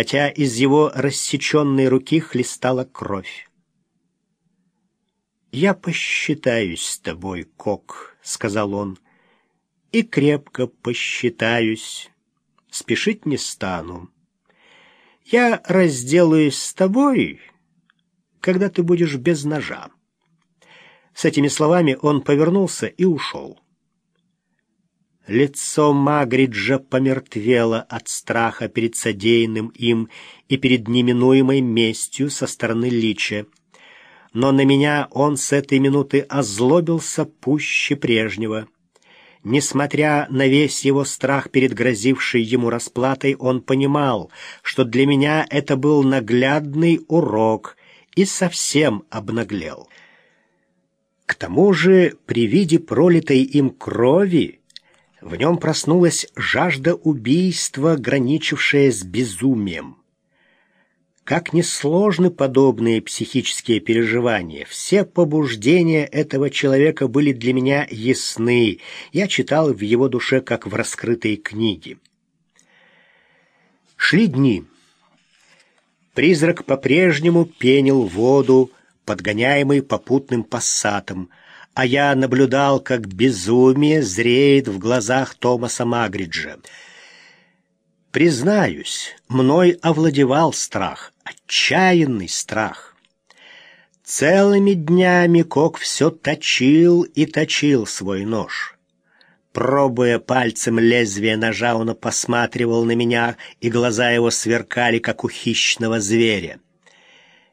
хотя из его рассеченной руки хлестала кровь. «Я посчитаюсь с тобой, Кок», — сказал он, — «и крепко посчитаюсь. Спешить не стану. Я разделаюсь с тобой, когда ты будешь без ножа». С этими словами он повернулся и ушел. Лицо Магриджа помертвело от страха перед содеянным им и перед неминуемой местью со стороны Лича. Но на меня он с этой минуты озлобился пуще прежнего. Несмотря на весь его страх перед грозившей ему расплатой, он понимал, что для меня это был наглядный урок и совсем обнаглел. К тому же при виде пролитой им крови в нем проснулась жажда убийства, граничившая с безумием. Как несложны подобные психические переживания. Все побуждения этого человека были для меня ясны. Я читал в его душе, как в раскрытой книге. Шли дни. Призрак по-прежнему пенил воду, подгоняемый попутным пассатом, а я наблюдал, как безумие зреет в глазах Томаса Магриджа. Признаюсь, мной овладевал страх, отчаянный страх. Целыми днями Кок все точил и точил свой нож. Пробуя пальцем лезвие ножа, он посматривал на меня, и глаза его сверкали, как у хищного зверя.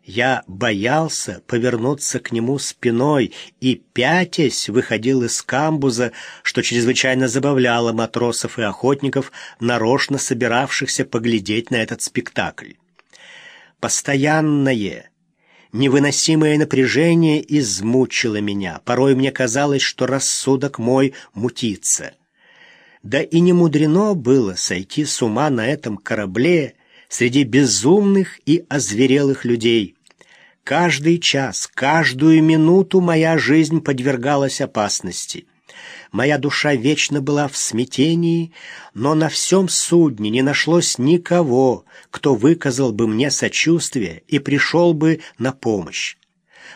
Я боялся повернуться к нему спиной и, пятясь, выходил из камбуза, что чрезвычайно забавляло матросов и охотников, нарочно собиравшихся поглядеть на этот спектакль. Постоянное, невыносимое напряжение измучило меня. Порой мне казалось, что рассудок мой мутится. Да и не мудрено было сойти с ума на этом корабле среди безумных и озверелых людей. Каждый час, каждую минуту моя жизнь подвергалась опасности. Моя душа вечно была в смятении, но на всем судне не нашлось никого, кто выказал бы мне сочувствие и пришел бы на помощь.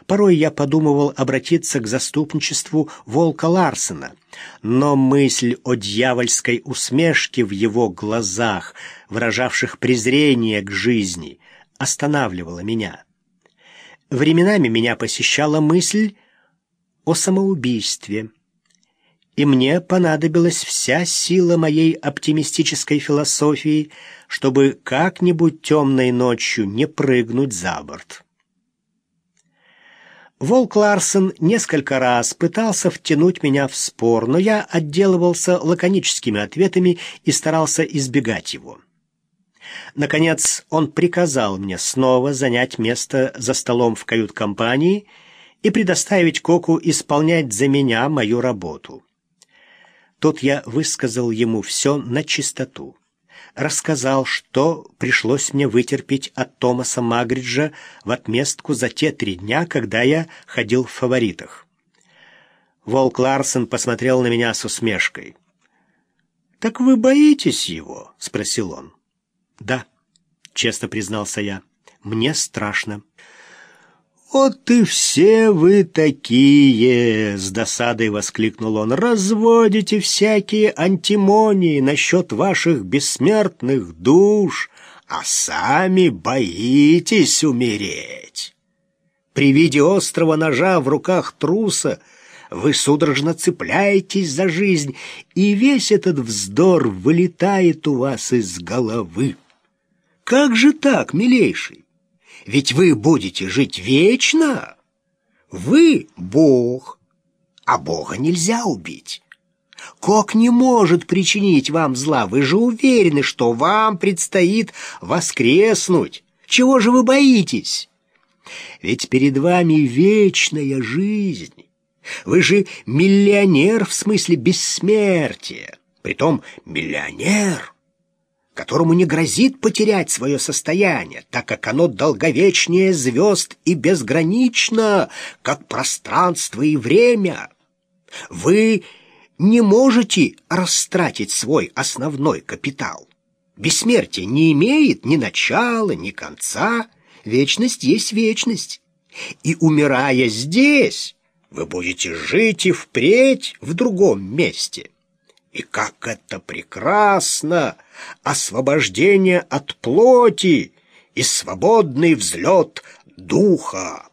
Порой я подумывал обратиться к заступничеству Волка Ларсена, но мысль о дьявольской усмешке в его глазах, выражавших презрение к жизни, останавливала меня. Временами меня посещала мысль о самоубийстве, и мне понадобилась вся сила моей оптимистической философии, чтобы как-нибудь темной ночью не прыгнуть за борт. Волк Ларсен несколько раз пытался втянуть меня в спор, но я отделывался лаконическими ответами и старался избегать его. Наконец он приказал мне снова занять место за столом в кают-компании и предоставить Коку исполнять за меня мою работу. Тут я высказал ему все на чистоту. Рассказал, что пришлось мне вытерпеть от Томаса Магриджа в отместку за те три дня, когда я ходил в фаворитах. Волк Ларсен посмотрел на меня с усмешкой. «Так вы боитесь его?» — спросил он. «Да», — честно признался я, — «мне страшно». «Вот и все вы такие!» — с досадой воскликнул он. «Разводите всякие антимонии насчет ваших бессмертных душ, а сами боитесь умереть. При виде острого ножа в руках труса вы судорожно цепляетесь за жизнь, и весь этот вздор вылетает у вас из головы. Как же так, милейший? Ведь вы будете жить вечно. Вы — Бог, а Бога нельзя убить. Кок не может причинить вам зла. Вы же уверены, что вам предстоит воскреснуть. Чего же вы боитесь? Ведь перед вами вечная жизнь. Вы же миллионер в смысле бессмертия. Притом миллионер, которому не грозит потерять свое состояние, так как оно долговечнее звезд и безгранично, как пространство и время. Вы не можете растратить свой основной капитал. Бессмертие не имеет ни начала, ни конца. Вечность есть вечность. И, умирая здесь, вы будете жить и впредь в другом месте. И как это прекрасно! Освобождение от плоти и свободный взлет духа!